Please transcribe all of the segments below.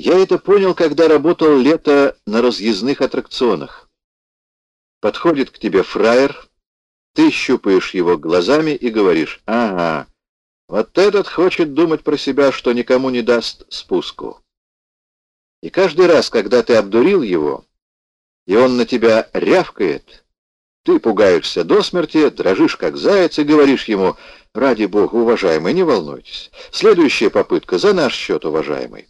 Я это понял, когда работал лето на разъездных аттракционах. Подходит к тебе фраер, ты щупаешь его глазами и говоришь, ага, вот этот хочет думать про себя, что никому не даст спуску. И каждый раз, когда ты обдурил его, и он на тебя рявкает, ты пугаешься до смерти, дрожишь как заяц и говоришь ему, ради бога, уважаемый, не волнуйтесь. Следующая попытка за наш счет, уважаемый.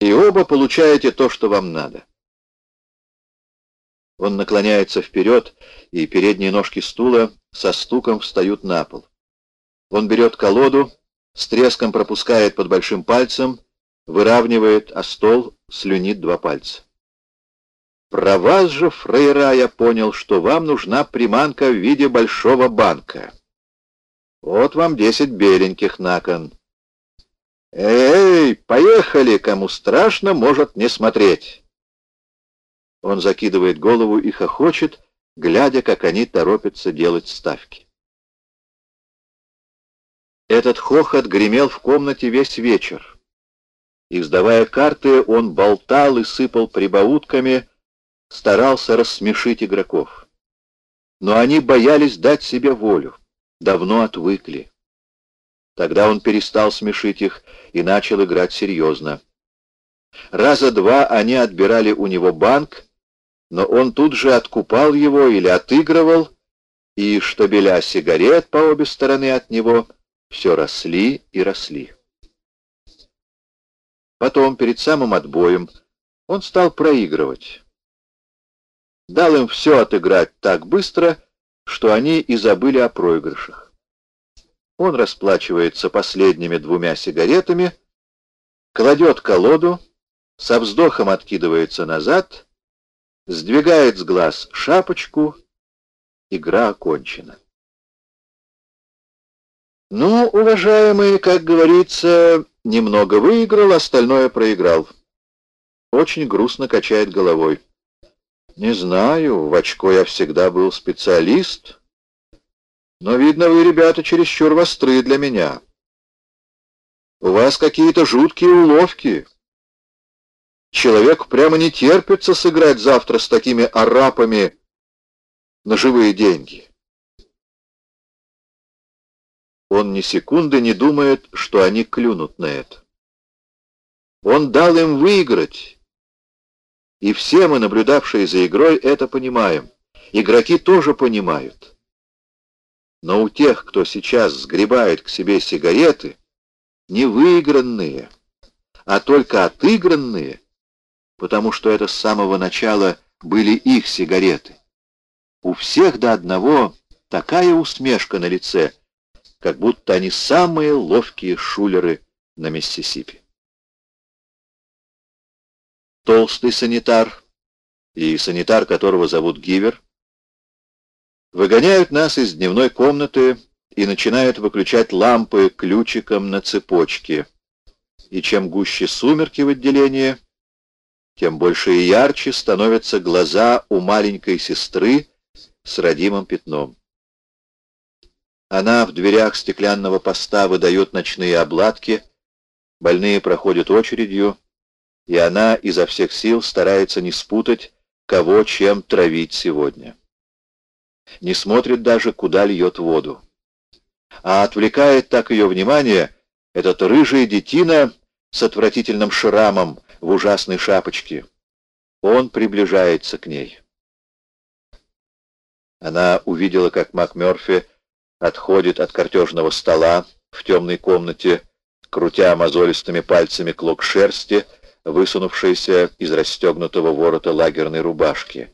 И оба получаете то, что вам надо. Он наклоняется вперед, и передние ножки стула со стуком встают на пол. Он берет колоду, с треском пропускает под большим пальцем, выравнивает, а стол слюнит два пальца. Про вас же, фрейра, я понял, что вам нужна приманка в виде большого банка. Вот вам десять беленьких на кон. Эй, поехали, кому страшно, может не смотреть. Он закидывает голову и хохочет, глядя, как они торопятся делать ставки. Этот хохот гремел в комнате весь вечер. И, сдавая карты, он болтал и сыпал прибаутками, старался рассмешить игроков. Но они боялись дать себе волю, давно отвыкли. Тогда он перестал смешить их и начал играть серьезно. Раза два они отбирали у него банк, но он тут же откупал его или отыгрывал, и штабеля сигарет по обе стороны от него все росли и росли. Потом, перед самым отбоем, он стал проигрывать. Дал им все отыграть так быстро, что они и забыли о проигрышах. Он расплачивается последними двумя сигаретами, кладет колоду, со вздохом откидывается назад, сдвигает с глаз шапочку, игра окончена. Ну, уважаемый, как говорится, немного выиграл, остальное проиграл. Очень грустно качает головой. Не знаю, в очко я всегда был специалист, но, видно, вы, ребята, чересчур востры для меня. У вас какие-то жуткие уловки. Человек прямо не терпится сыграть завтра с такими арапами на живые деньги. Он ни секунды не думает, что они клюнут на это. Он дал им выиграть. И все мы, наблюдавшие за игрой, это понимаем. Игроки тоже понимают. Но у тех, кто сейчас сгребает к себе сигареты, не выигранные, а только отыгранные, потому что это с самого начала были их сигареты. У всех до одного такая усмешка на лице — как будто они самые ловкие шулеры на Миссисипи. Толстый санитар и санитар, которого зовут Гивер, выгоняют нас из дневной комнаты и начинают выключать лампы ключиком на цепочке. И чем гуще сумерки в отделении, тем больше и ярче становятся глаза у маленькой сестры с родимым пятном. Она в дверях стеклянного поста выдает ночные обладки, больные проходят очередью, и она изо всех сил старается не спутать, кого чем травить сегодня. Не смотрит даже, куда льет воду. А отвлекает так ее внимание этот рыжий детина с отвратительным шрамом в ужасной шапочке. Он приближается к ней. Она увидела, как МакМёрфи отходит от картежного стола в темной комнате, крутя мозолистыми пальцами клок шерсти, высунувшийся из расстегнутого ворота лагерной рубашки.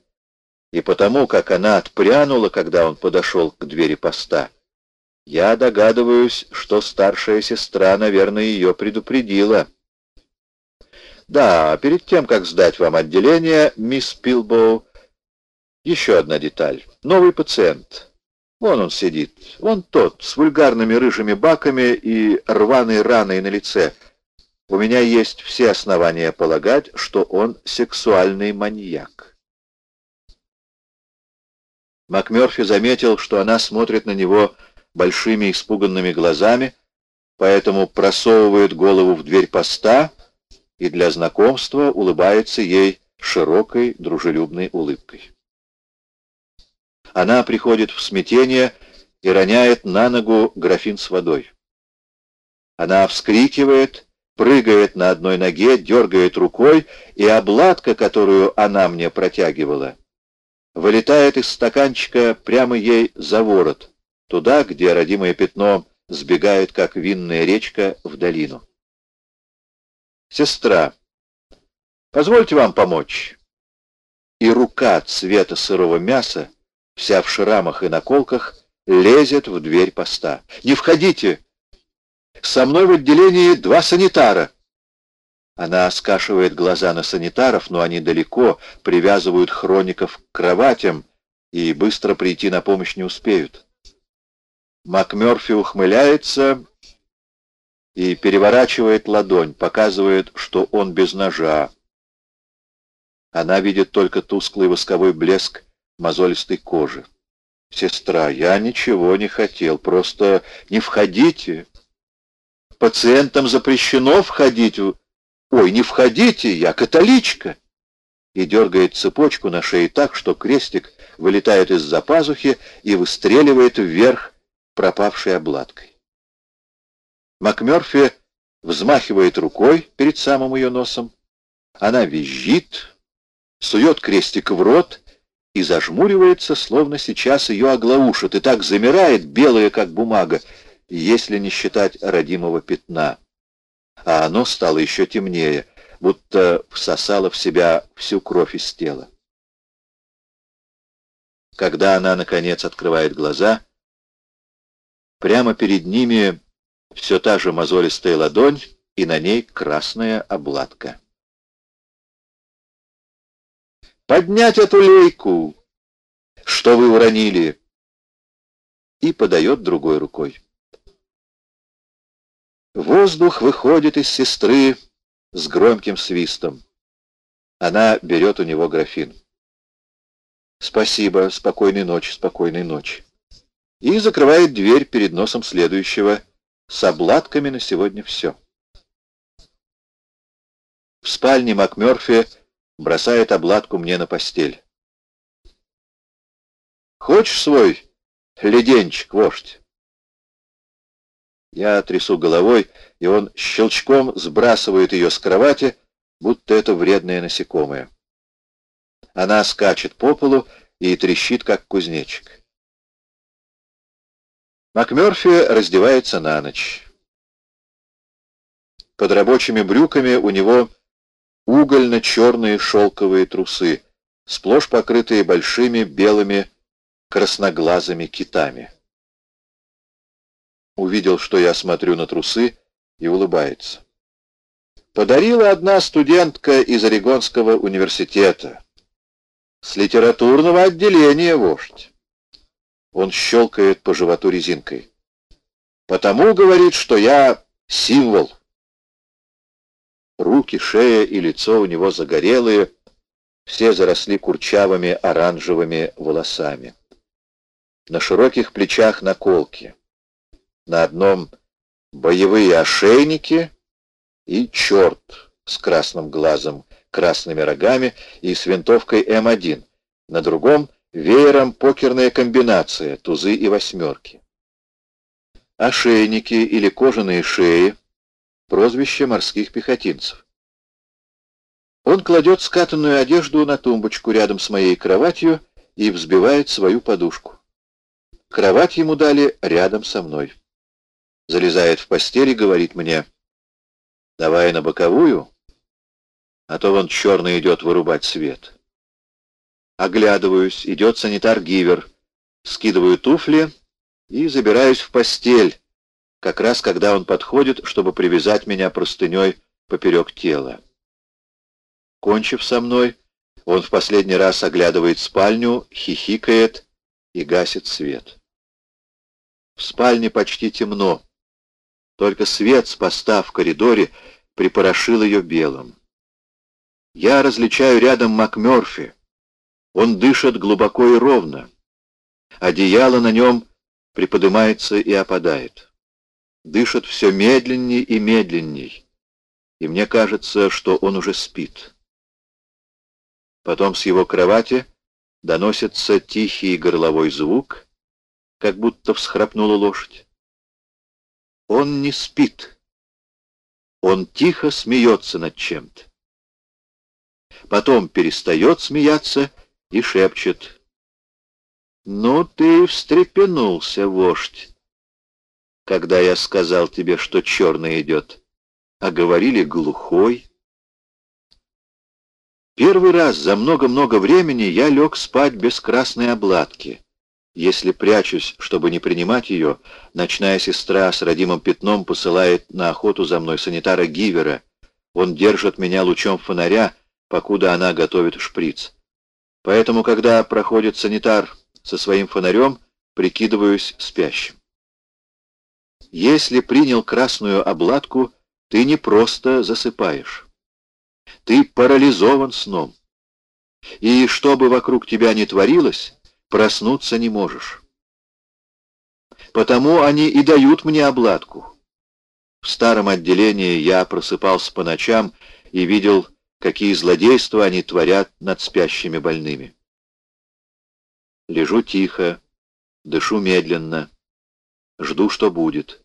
И потому, как она отпрянула, когда он подошел к двери поста, я догадываюсь, что старшая сестра, наверное, ее предупредила. Да, перед тем, как сдать вам отделение, мисс Пилбоу, еще одна деталь. Новый пациент. Вон он сидит, вон тот, с вульгарными рыжими баками и рваной раной на лице. У меня есть все основания полагать, что он сексуальный маньяк. МакМёрфи заметил, что она смотрит на него большими испуганными глазами, поэтому просовывает голову в дверь поста и для знакомства улыбается ей широкой дружелюбной улыбкой. Она приходит в смятение и роняет на ногу графин с водой. Она вскрикивает, прыгает на одной ноге, дергает рукой, и обладка, которую она мне протягивала, вылетает из стаканчика прямо ей за ворот, туда, где родимое пятно сбегает, как винная речка, в долину. «Сестра, позвольте вам помочь». И рука цвета сырого мяса, вся в шрамах и наколках, лезет в дверь поста. «Не входите! Со мной в отделении два санитара!» Она скашивает глаза на санитаров, но они далеко, привязывают хроников к кроватям и быстро прийти на помощь не успеют. МакМёрфи ухмыляется и переворачивает ладонь, показывает, что он без ножа. Она видит только тусклый восковой блеск мозолистой кожи. «Сестра, я ничего не хотел, просто не входите. Пациентам запрещено входить. Ой, не входите, я католичка!» И дергает цепочку на шее так, что крестик вылетает из-за пазухи и выстреливает вверх пропавшей обладкой. МакМёрфи взмахивает рукой перед самым ее носом. Она визжит, сует крестик в рот и зажмуривается, словно сейчас ее оглаушат, и так замирает, белая как бумага, если не считать родимого пятна. А оно стало еще темнее, будто всосало в себя всю кровь из тела. Когда она, наконец, открывает глаза, прямо перед ними все та же мозолистая ладонь, и на ней красная обладка. «Поднять эту лейку! Что вы уронили?» И подает другой рукой. Воздух выходит из сестры с громким свистом. Она берет у него графин. «Спасибо, спокойной ночи, спокойной ночи». И закрывает дверь перед носом следующего — с обладками на сегодня все. В спальне МакМёрфи бросает обладку мне на постель. «Хочешь свой леденчик, вождь?» Я трясу головой, и он щелчком сбрасывает ее с кровати, будто это вредное насекомое. Она скачет по полу и трещит, как кузнечик. МакМёрфи раздевается на ночь. Под рабочими брюками у него угольно-черные шелковые трусы, сплошь покрытые большими белыми красноглазыми китами. Увидел, что я смотрю на трусы, и улыбается. Подарила одна студентка из Орегонского университета. С литературного отделения, вождь. Он щелкает по животу резинкой. «Потому, — говорит, — что я символ». Руки, шея и лицо у него загорелые, все заросли курчавыми оранжевыми волосами. На широких плечах наколки. На одном боевые ошейники и черт с красным глазом, красными рогами и с винтовкой М1. На другом Веером покерная комбинация, тузы и восьмерки. Ошейники или кожаные шеи — прозвище морских пехотинцев. Он кладет скатанную одежду на тумбочку рядом с моей кроватью и взбивает свою подушку. Кровать ему дали рядом со мной. Залезает в постель и говорит мне, «Давай на боковую, а то вон черный идет вырубать свет». Оглядываюсь, идет санитар-гивер. Скидываю туфли и забираюсь в постель, как раз когда он подходит, чтобы привязать меня простыней поперек тела. Кончив со мной, он в последний раз оглядывает спальню, хихикает и гасит свет. В спальне почти темно. Только свет с поста в коридоре припорошил ее белым. Я различаю рядом МакМёрфи. Он дышит глубоко и ровно. Одеяло на нем приподнимается и опадает. Дышит все медленней и медленней. и мне кажется, что он уже спит. Потом с его кровати доносится тихий горловой звук, как будто всхрапнула лошадь. Он не спит. Он тихо смеется над чем-то. Потом перестает смеяться и шепчет. «Ну ты встрепенулся, вождь, когда я сказал тебе, что черный идет, а говорили глухой». Первый раз за много-много времени я лег спать без красной обладки. Если прячусь, чтобы не принимать ее, ночная сестра с родимым пятном посылает на охоту за мной санитара Гивера. Он держит меня лучом фонаря, покуда она готовит шприц. Поэтому, когда проходит санитар со своим фонарем, прикидываюсь спящим. Если принял красную обладку, ты не просто засыпаешь. Ты парализован сном. И что бы вокруг тебя ни творилось, проснуться не можешь. Потому они и дают мне обладку. В старом отделении я просыпался по ночам и видел, какие злодейства они творят над спящими больными. Лежу тихо, дышу медленно, жду, что будет.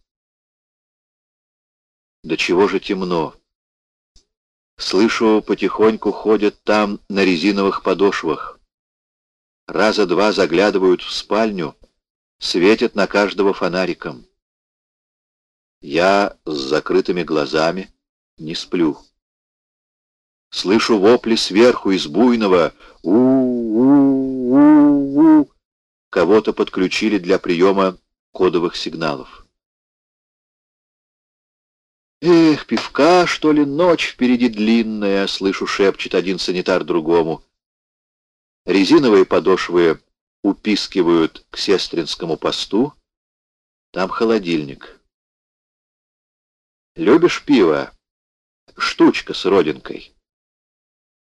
До чего же темно. Слышу, потихоньку ходят там на резиновых подошвах раза два заглядывают в спальню, светят на каждого фонариком. Я с закрытыми глазами не сплю. Слышу вопли сверху из буйного «У-у-у-у». Кого-то подключили для приема кодовых сигналов. «Эх, пивка, что ли, ночь впереди длинная!» — слышу, шепчет один санитар другому. Резиновые подошвы упискивают к сестринскому посту. Там холодильник. Любишь пиво? Штучка с родинкой.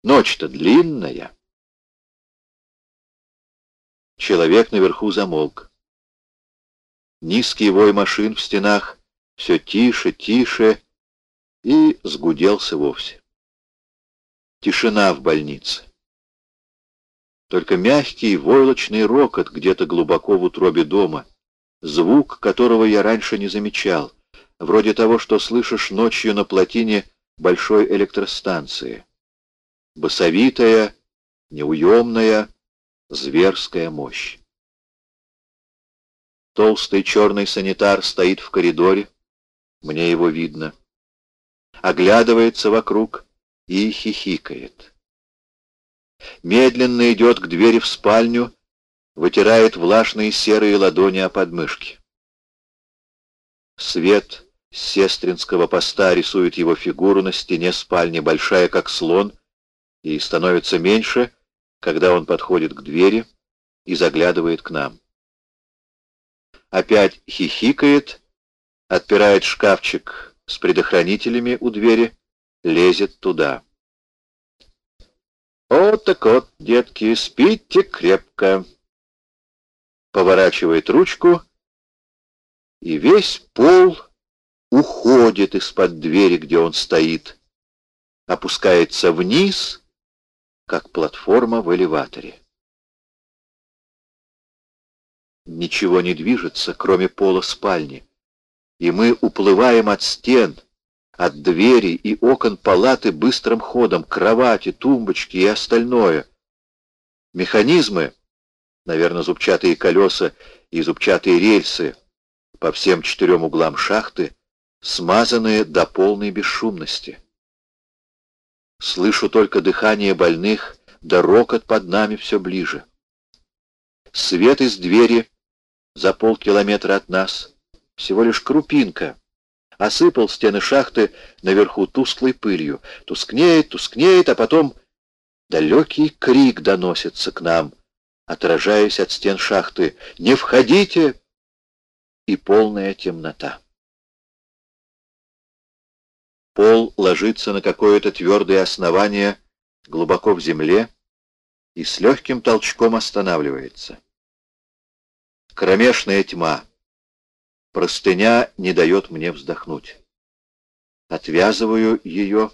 Ночь-то длинная. Человек наверху замолк. Низкий вой машин в стенах все тише, тише и сгуделся вовсе. Тишина в больнице. Только мягкий войлочный рокот где-то глубоко в утробе дома, звук которого я раньше не замечал, вроде того, что слышишь ночью на плотине большой электростанции. Басовитая, неуемная, зверская мощь. Толстый черный санитар стоит в коридоре, мне его видно, оглядывается вокруг и хихикает медленно идет к двери в спальню, вытирает влажные серые ладони о подмышки. Свет сестринского поста рисует его фигуру на стене спальни, большая как слон, и становится меньше, когда он подходит к двери и заглядывает к нам. Опять хихикает, отпирает шкафчик с предохранителями у двери, лезет туда. «Вот так вот, детки, спите крепко!» Поворачивает ручку, и весь пол уходит из-под двери, где он стоит, опускается вниз, как платформа в элеваторе. Ничего не движется, кроме пола спальни, и мы уплываем от стен — от двери и окон палаты быстрым ходом, кровати, тумбочки и остальное. Механизмы, наверное, зубчатые колеса и зубчатые рельсы по всем четырем углам шахты, смазанные до полной бесшумности. Слышу только дыхание больных, да рокот под нами все ближе. Свет из двери за полкилометра от нас, всего лишь крупинка — осыпал стены шахты наверху тусклой пылью. Тускнеет, тускнеет, а потом далекий крик доносится к нам, отражаясь от стен шахты. «Не входите!» И полная темнота. Пол ложится на какое-то твердое основание глубоко в земле и с легким толчком останавливается. Кромешная тьма. Простыня не дает мне вздохнуть. Отвязываю ее